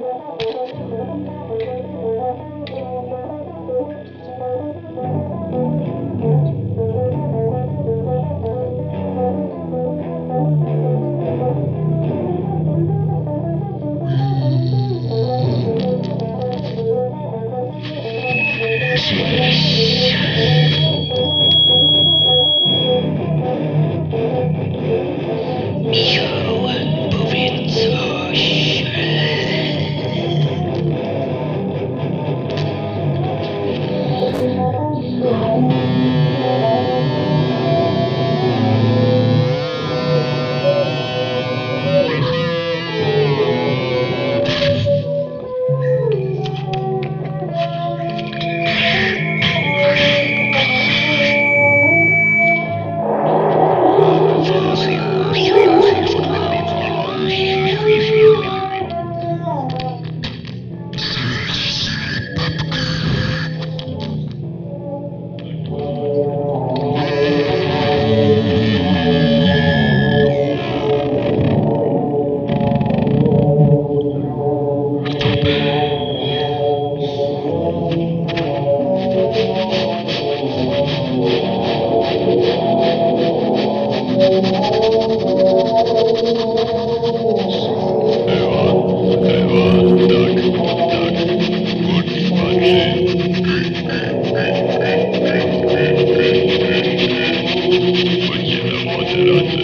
Thank you. Thank you.